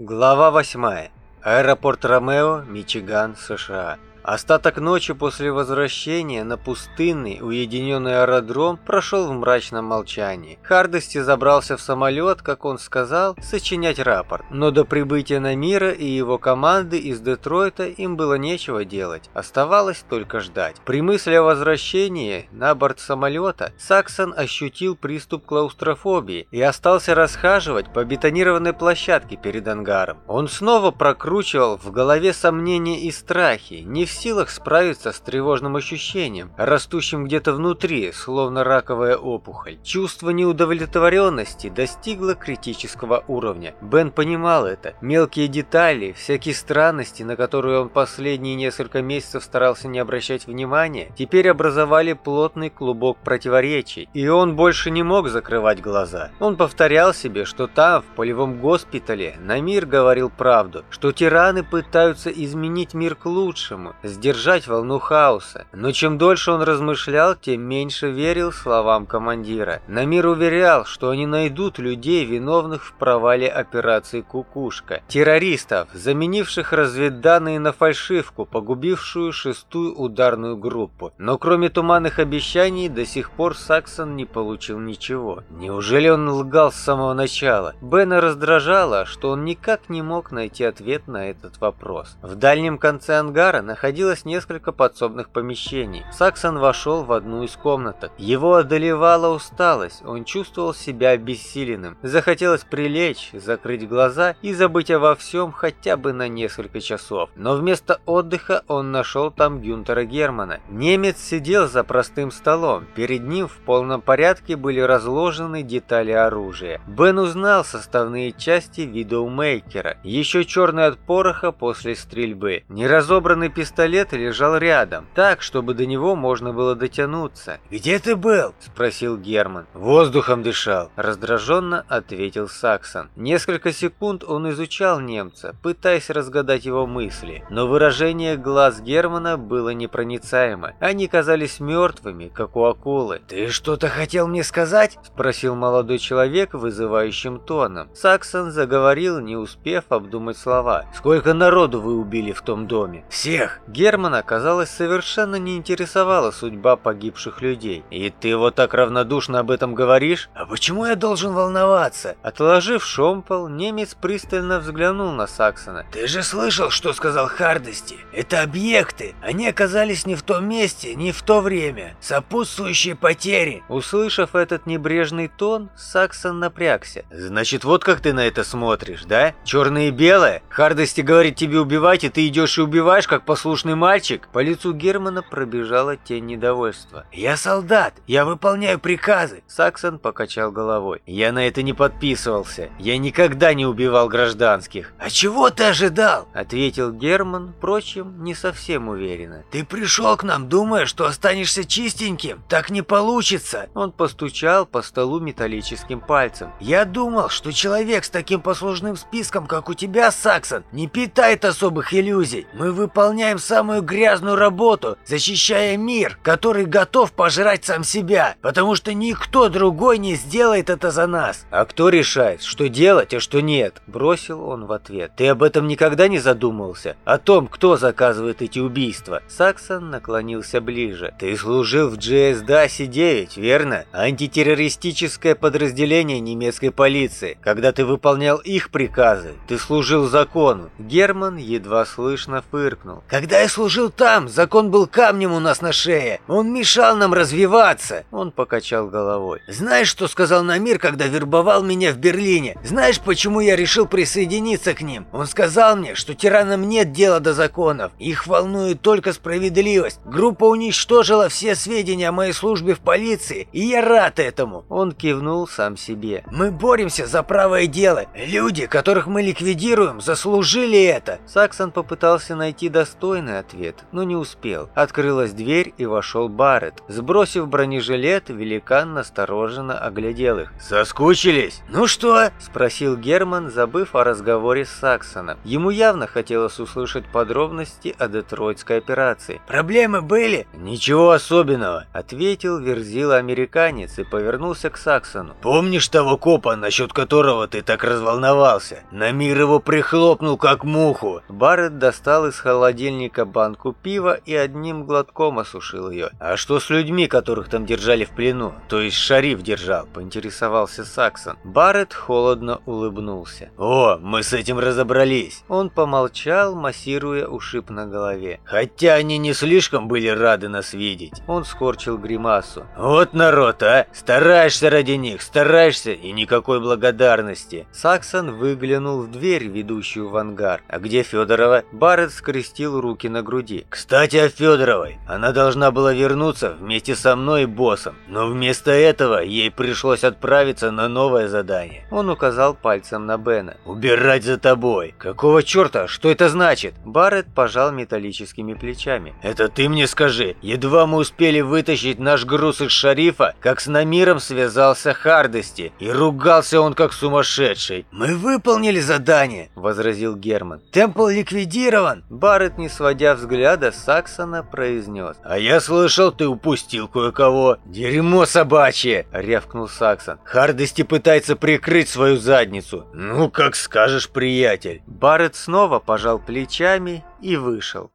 Глава 8. Аэропорт Ромео, Мичиган, США. Остаток ночи после возвращения на пустынный, уединенный аэродром прошел в мрачном молчании. Хардости забрался в самолет, как он сказал, сочинять рапорт. Но до прибытия на Мира и его команды из Детройта им было нечего делать. Оставалось только ждать. При мысли о возвращении на борт самолета Саксон ощутил приступ клаустрофобии и остался расхаживать по бетонированной площадке перед ангаром. Он снова прокручивал в голове сомнения и страхи, не в силах справиться с тревожным ощущением, растущим где-то внутри, словно раковая опухоль. Чувство неудовлетворенности достигло критического уровня. Бен понимал это. Мелкие детали, всякие странности, на которые он последние несколько месяцев старался не обращать внимания, теперь образовали плотный клубок противоречий, и он больше не мог закрывать глаза. Он повторял себе, что там, в полевом госпитале, на мир говорил правду, что тираны пытаются изменить мир к лучшему, сдержать волну хаоса. Но чем дольше он размышлял, тем меньше верил словам командира. Намир уверял, что они найдут людей, виновных в провале операции «Кукушка». Террористов, заменивших разведданные на фальшивку, погубившую шестую ударную группу. Но кроме туманных обещаний, до сих пор Саксон не получил ничего. Неужели он лгал с самого начала? Бена раздражало, что он никак не мог найти ответ на этот вопрос. В дальнем конце ангара находился находилось несколько подсобных помещений. Саксон вошел в одну из комнаток. Его одолевала усталость, он чувствовал себя обессиленным. Захотелось прилечь, закрыть глаза и забыть обо всем хотя бы на несколько часов. Но вместо отдыха он нашел там Гюнтера Германа. Немец сидел за простым столом. Перед ним в полном порядке были разложены детали оружия. Бен узнал составные части видеомейкера. Еще черный от пороха после стрельбы. Неразобранный пистолет пистолет лежал рядом, так, чтобы до него можно было дотянуться. «Где ты был?» – спросил Герман. «Воздухом дышал», – раздраженно ответил Саксон. Несколько секунд он изучал немца, пытаясь разгадать его мысли, но выражение глаз Германа было непроницаемо. Они казались мертвыми, как у акулы. «Ты что-то хотел мне сказать?» – спросил молодой человек вызывающим тоном. Саксон заговорил, не успев обдумать слова. «Сколько народу вы убили в том доме?» «Всех!» Германа, казалось, совершенно не интересовала судьба погибших людей. «И ты вот так равнодушно об этом говоришь?» «А почему я должен волноваться?» Отложив шомпол, немец пристально взглянул на Саксона. «Ты же слышал, что сказал Хардости? Это объекты. Они оказались не в том месте, не в то время. Сопутствующие потери». Услышав этот небрежный тон, Саксон напрягся. «Значит, вот как ты на это смотришь, да? Черное и белое? Хардости говорит тебе убивать, и ты идешь и убиваешь, как послушный послушный мальчик?» По лицу Германа пробежала тень недовольства. «Я солдат, я выполняю приказы!» Саксон покачал головой. «Я на это не подписывался. Я никогда не убивал гражданских». «А чего ты ожидал?» Ответил Герман, впрочем, не совсем уверенно. «Ты пришел к нам, думая, что останешься чистеньким? Так не получится!» Он постучал по столу металлическим пальцем. «Я думал, что человек с таким послужным списком, как у тебя, Саксон, не питает особых иллюзий. Мы выполняем самую грязную работу, защищая мир, который готов пожрать сам себя, потому что никто другой не сделает это за нас. А кто решает, что делать, а что нет? Бросил он в ответ. Ты об этом никогда не задумывался? О том, кто заказывает эти убийства? Саксон наклонился ближе. Ты служил в GSDASI-9, верно? Антитеррористическое подразделение немецкой полиции. Когда ты выполнял их приказы, ты служил закону. Герман едва слышно фыркнул. Когда я служил там, закон был камнем у нас на шее. Он мешал нам развиваться. Он покачал головой. Знаешь, что сказал Намир, когда вербовал меня в Берлине? Знаешь, почему я решил присоединиться к ним? Он сказал мне, что тиранам нет дела до законов. Их волнует только справедливость. Группа уничтожила все сведения о моей службе в полиции, и я рад этому. Он кивнул сам себе. Мы боремся за правое дело. Люди, которых мы ликвидируем, заслужили это. Саксон попытался найти достойное достойный ответ, но не успел. Открылась дверь и вошел Барретт. Сбросив бронежилет, великан настороженно оглядел их. «Соскучились? Ну что?» – спросил Герман, забыв о разговоре с Саксоном. Ему явно хотелось услышать подробности о детройтской операции. «Проблемы были?» «Ничего особенного», – ответил верзил американец и повернулся к Саксону. «Помнишь того копа, насчет которого ты так разволновался? На мир его прихлопнул, как муху!» Барретт достал из холодильника банку пива и одним глотком осушил ее. «А что с людьми, которых там держали в плену? То есть шариф держал?» – поинтересовался Саксон. Барретт холодно улыбнулся. «О, мы с этим разобрались!» Он помолчал, массируя ушиб на голове. «Хотя они не слишком были рады нас видеть!» Он скорчил гримасу. «Вот народ, а! Стараешься ради них, стараешься и никакой благодарности!» Саксон выглянул в дверь, ведущую в ангар. «А где Федорова?» Барретт скрестил руки на груди. «Кстати, о Федоровой. Она должна была вернуться вместе со мной и боссом, но вместо этого ей пришлось отправиться на новое задание». Он указал пальцем на Бена. «Убирать за тобой». «Какого черта? Что это значит?» Барретт пожал металлическими плечами. «Это ты мне скажи. Едва мы успели вытащить наш груз из шарифа, как с Намиром связался Хардости, и ругался он как сумасшедший». «Мы выполнили задание», — возразил Герман. «Темпл ликвидирован». Барретт, не сводя взгляда, Саксона произнес. «А я слышал, ты упустил кое-кого». «Дерьмо собачье!» — рявкнул Саксон. «Хардости пытается прикрыть свою задницу». «Ну, как скажешь, приятель». Барретт снова пожал плечами и вышел.